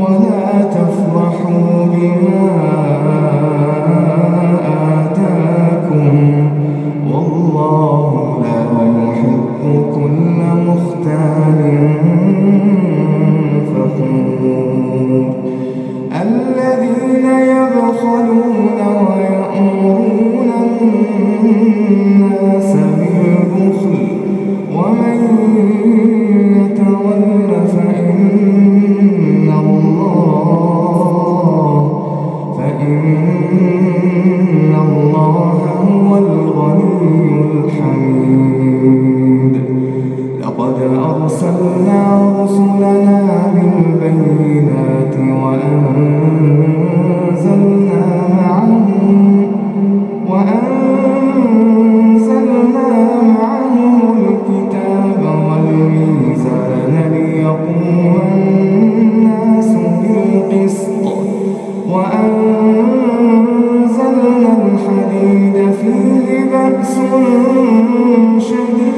ولا تفرحوا بما رسلنا بالبينات وأنزلنا Shri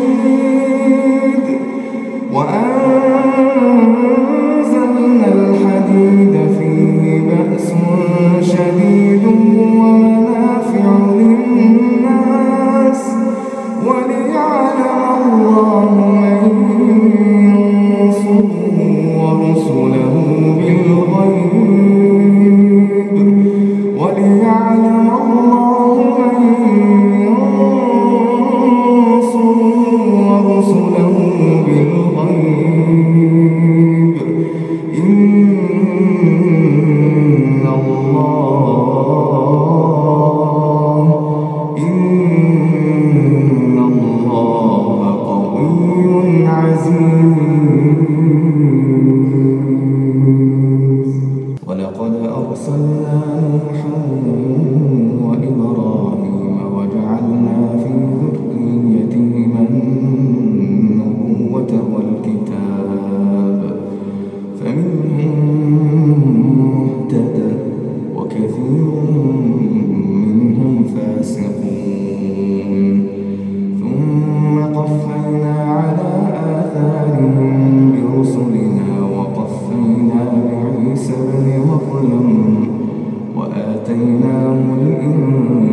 رسله بالغيب. إن الله إن الله قوي عزيز. بالسبب وظلم وآتيناه الإنسان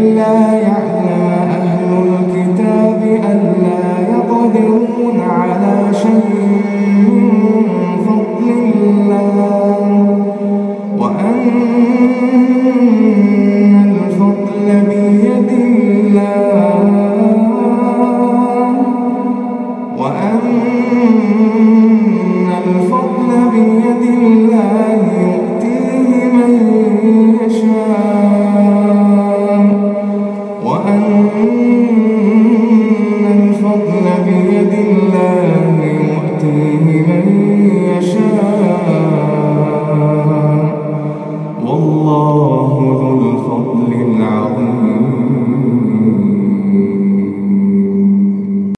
لا